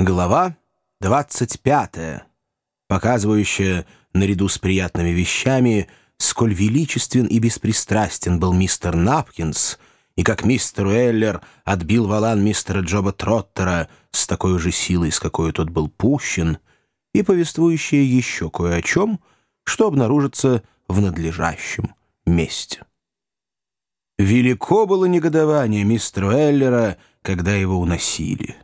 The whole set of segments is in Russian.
Глава 25, показывающая, наряду с приятными вещами, сколь величествен и беспристрастен был мистер Напкинс, и как мистер Уэллер отбил валан мистера Джоба Троттера с такой же силой, с какой тот был пущен, и повествующая еще кое о чем, что обнаружится в надлежащем месте. Велико было негодование мистера Уэллера, когда его уносили.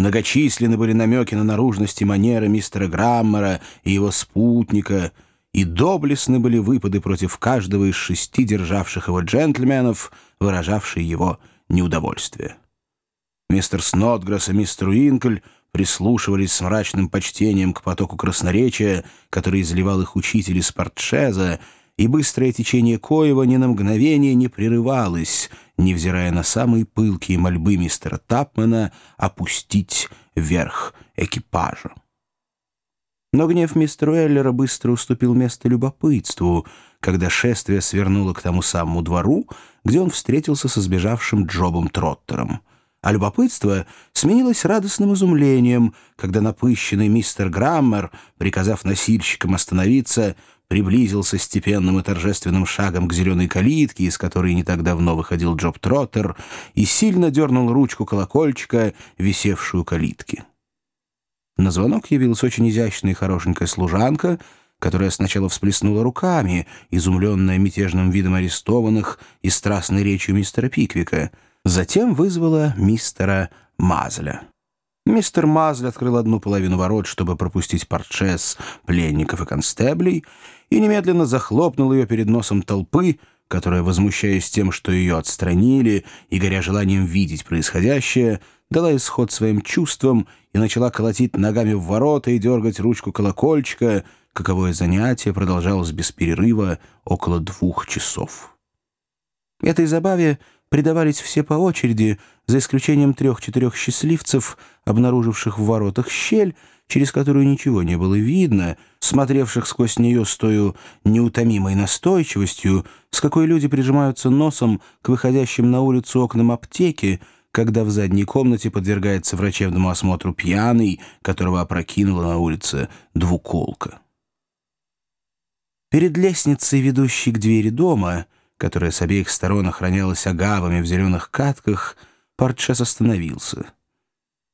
Многочисленны были намеки на наружность и манеры мистера Граммера и его спутника, и доблестны были выпады против каждого из шести державших его джентльменов, выражавшие его неудовольствие. Мистер Снотгресс и мистер Уинкль прислушивались с мрачным почтением к потоку красноречия, который изливал их учитель из Портшеза, и быстрое течение Коева ни на мгновение не прерывалось, невзирая на самые пылкие мольбы мистера Тапмана опустить верх экипажа. Но гнев мистера Уэллера быстро уступил место любопытству, когда шествие свернуло к тому самому двору, где он встретился со сбежавшим Джобом Троттером. А любопытство сменилось радостным изумлением, когда напыщенный мистер Граммер, приказав носильщикам остановиться, приблизился степенным и торжественным шагом к зеленой калитке, из которой не так давно выходил Джоб Троттер, и сильно дернул ручку колокольчика, висевшую калитки. На звонок явилась очень изящная и хорошенькая служанка, которая сначала всплеснула руками, изумленная мятежным видом арестованных и страстной речью мистера Пиквика, затем вызвала мистера Мазля. Мистер Мазль открыл одну половину ворот, чтобы пропустить парчес, пленников и констеблей, и немедленно захлопнул ее перед носом толпы, которая, возмущаясь тем, что ее отстранили, и горя желанием видеть происходящее, дала исход своим чувствам и начала колотить ногами в ворота и дергать ручку колокольчика, каковое занятие продолжалось без перерыва около двух часов. Этой забаве предавались все по очереди, за исключением трех-четырех счастливцев, обнаруживших в воротах щель, через которую ничего не было видно, смотревших сквозь нее с той неутомимой настойчивостью, с какой люди прижимаются носом к выходящим на улицу окнам аптеки, когда в задней комнате подвергается врачебному осмотру пьяный, которого опрокинула на улице двуколка. Перед лестницей, ведущей к двери дома, которая с обеих сторон охранялась агавами в зеленых катках, Портшес остановился.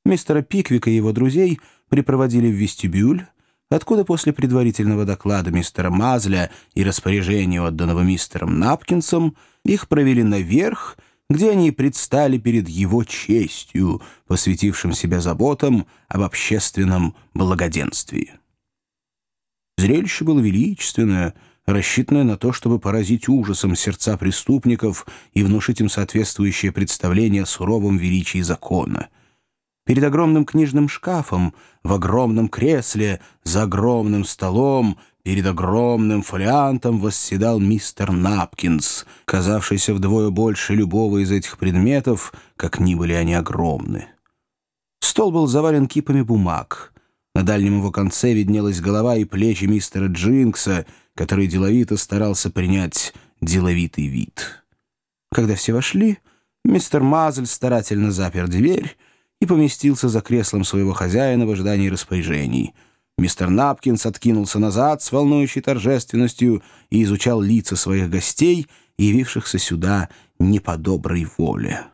Мистера Пиквика и его друзей припроводили в вестибюль, откуда после предварительного доклада мистера Мазля и распоряжения, отданного мистером Напкинсом, их провели наверх, где они предстали перед его честью, посвятившим себя заботам об общественном благоденствии. Зрелище было величественное — рассчитанная на то, чтобы поразить ужасом сердца преступников и внушить им соответствующее представление о суровом величии закона. Перед огромным книжным шкафом, в огромном кресле, за огромным столом, перед огромным фолиантом восседал мистер Напкинс, казавшийся вдвое больше любого из этих предметов, как ни были они огромны. Стол был завален кипами бумаг. На дальнем его конце виднелась голова и плечи мистера Джинкса — который деловито старался принять деловитый вид. Когда все вошли, мистер Мазель старательно запер дверь и поместился за креслом своего хозяина в ожидании распоряжений. Мистер Напкинс откинулся назад с волнующей торжественностью и изучал лица своих гостей, явившихся сюда не по доброй воле.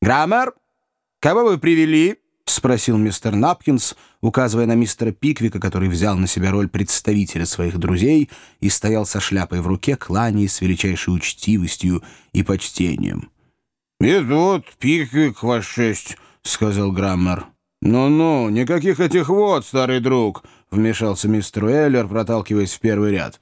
«Граммер, кого вы привели?» — спросил мистер Напкинс, указывая на мистера Пиквика, который взял на себя роль представителя своих друзей и стоял со шляпой в руке, кланяясь с величайшей учтивостью и почтением. «Идут, Пиквик, ваш шесть», — сказал Граммер. «Ну-ну, никаких этих вот, старый друг», — вмешался мистер Уэллер, проталкиваясь в первый ряд.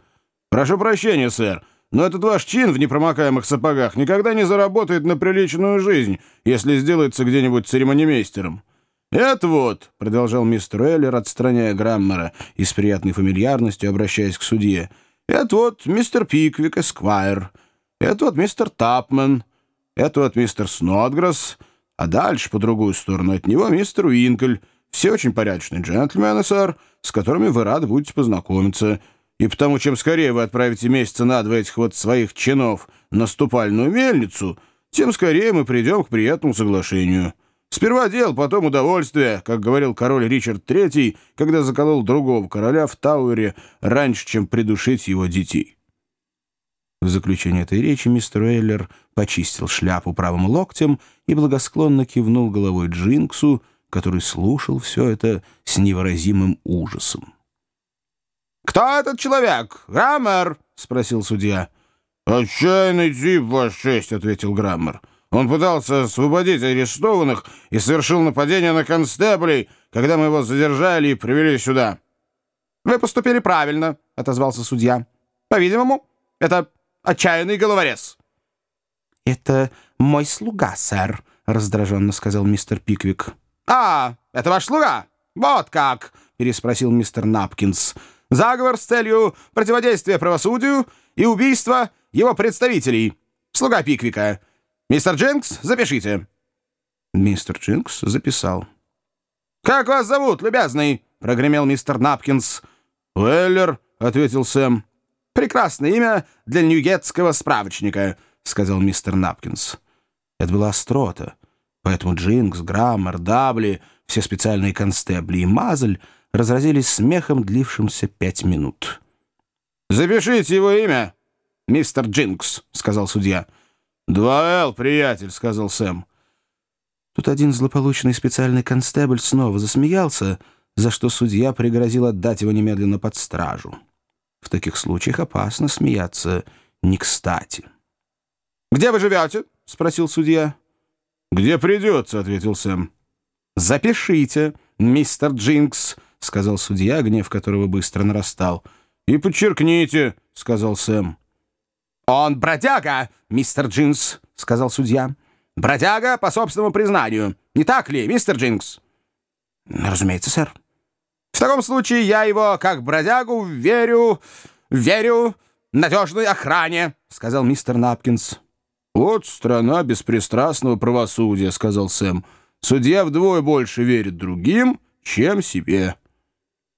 «Прошу прощения, сэр, но этот ваш чин в непромокаемых сапогах никогда не заработает на приличную жизнь, если сделается где-нибудь церемонимейстером». «Это вот», — продолжал мистер Эллер, отстраняя Граммера и с приятной фамильярностью обращаясь к судье, «это вот мистер Пиквик, эсквайр, это вот мистер Тапман, это вот мистер Снодгресс, а дальше, по другую сторону от него, мистер Уинкль. Все очень порядочные джентльмены, сэр, с которыми вы рады будете познакомиться. И потому, чем скорее вы отправите месяца на два этих вот своих чинов на ступальную мельницу, тем скорее мы придем к приятному соглашению». Сперва дел, потом удовольствие, как говорил король Ричард III, когда заколол другого короля в Тауэре раньше, чем придушить его детей. В заключение этой речи мистер Уэллер почистил шляпу правым локтем и благосклонно кивнул головой Джинксу, который слушал все это с невыразимым ужасом. «Кто этот человек? Граммер?» — спросил судья. «Отчаянный тип, ваш честь», — ответил Граммер. «Он пытался освободить арестованных и совершил нападение на констеблей, когда мы его задержали и привели сюда». «Вы поступили правильно», — отозвался судья. «По-видимому, это отчаянный головорез». «Это мой слуга, сэр», — раздраженно сказал мистер Пиквик. «А, это ваш слуга? Вот как!» — переспросил мистер Напкинс. «Заговор с целью противодействия правосудию и убийства его представителей. Слуга Пиквика. Мистер Джинкс, запишите». Мистер Джинкс записал. «Как вас зовут, любезный?» — прогремел мистер Напкинс. «Уэллер», — ответил Сэм. «Прекрасное имя для ньюгетского справочника», — сказал мистер Напкинс. Это была острота, поэтому Джинкс, Граммер, Дабли, все специальные констебли и Мазль разразились смехом, длившимся пять минут. «Запишите его имя», «Мистер Джинкс», — сказал судья. «Два Л, приятель», — сказал Сэм. Тут один злополучный специальный констебль снова засмеялся, за что судья пригрозил отдать его немедленно под стражу. В таких случаях опасно смеяться не кстати. «Где вы живете?» — спросил судья. «Где придется», — ответил Сэм. «Запишите, мистер Джинкс», — сказал судья, гнев которого быстро нарастал. «И подчеркните», — сказал Сэм. «Он бродяга, мистер Джинкс», — сказал судья. «Бродяга по собственному признанию. Не так ли, мистер Джинкс?» «Разумеется, сэр». «В таком случае я его, как бродягу, верю... верю надежной охране», — сказал мистер Напкинс. «Вот страна беспристрастного правосудия», — сказал Сэм. «Судья вдвое больше верит другим, чем себе».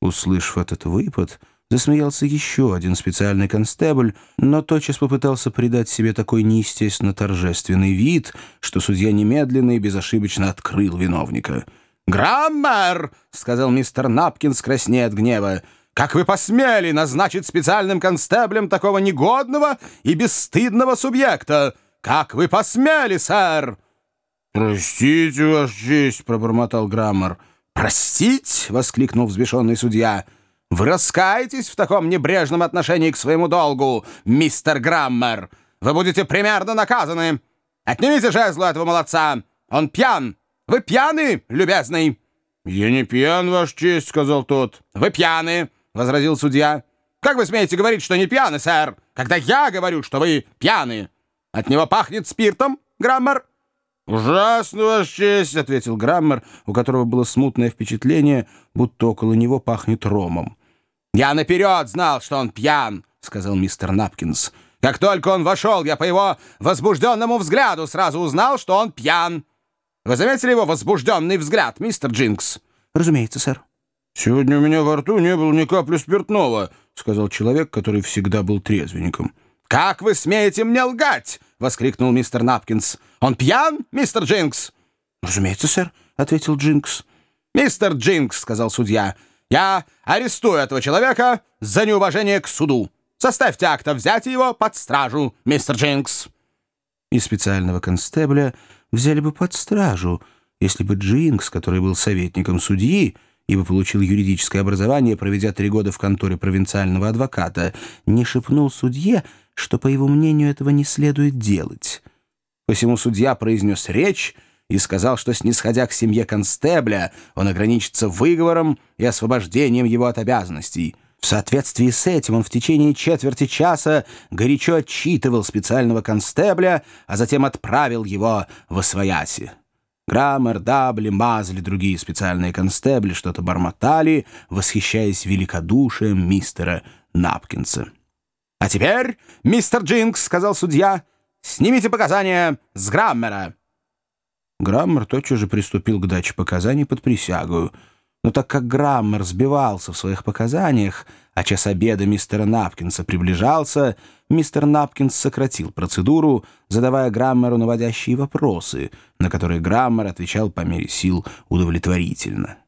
Услышав этот выпад, Засмеялся еще один специальный констебль, но тотчас попытался придать себе такой неестественно торжественный вид, что судья немедленно и безошибочно открыл виновника. «Граммер!» — сказал мистер Напкинс, краснея от гнева. «Как вы посмели назначить специальным констеблем такого негодного и бесстыдного субъекта? Как вы посмели, сэр?» «Простите, Ваша честь!» — пробормотал Граммер. «Простить?» — воскликнул взбешенный судья. Вы раскаетесь в таком небрежном отношении к своему долгу, мистер Граммер. Вы будете примерно наказаны. Отнимите жезлу этого молодца. Он пьян. Вы пьяны, любезный?» «Я не пьян, Ваша честь», — сказал тот. «Вы пьяны», — возразил судья. «Как вы смеете говорить, что не пьяны, сэр, когда я говорю, что вы пьяны? От него пахнет спиртом, Граммер?» «Ужасно, Ваша честь», — ответил Граммер, у которого было смутное впечатление, будто около него пахнет ромом. «Я наперед знал, что он пьян», — сказал мистер Напкинс. «Как только он вошел, я по его возбужденному взгляду сразу узнал, что он пьян. Вы заметили его возбужденный взгляд, мистер Джинкс?» «Разумеется, сэр». «Сегодня у меня во рту не было ни капли спиртного», — сказал человек, который всегда был трезвенником. «Как вы смеете мне лгать?» — воскликнул мистер Напкинс. «Он пьян, мистер Джинкс?» «Разумеется, сэр», — ответил Джинкс. «Мистер Джинкс», — сказал судья, — я арестую этого человека за неуважение к суду. Составьте акт о взятии его под стражу, мистер Джинкс». И специального констебля взяли бы под стражу, если бы Джинкс, который был советником судьи, ибо получил юридическое образование, проведя три года в конторе провинциального адвоката, не шепнул судье, что, по его мнению, этого не следует делать. Посему судья произнес речь, и сказал, что, снисходя к семье констебля, он ограничится выговором и освобождением его от обязанностей. В соответствии с этим он в течение четверти часа горячо отчитывал специального констебля, а затем отправил его в Освояси. Граммер, Дабли, Мазли, другие специальные констебли что-то бормотали, восхищаясь великодушием мистера Напкинса. «А теперь, мистер Джинкс, — сказал судья, — снимите показания с Граммера». Граммер тотчас же приступил к даче показаний под присягу. Но так как Граммер сбивался в своих показаниях, а час обеда мистера Напкинса приближался, мистер Напкинс сократил процедуру, задавая Граммеру наводящие вопросы, на которые Граммер отвечал по мере сил удовлетворительно.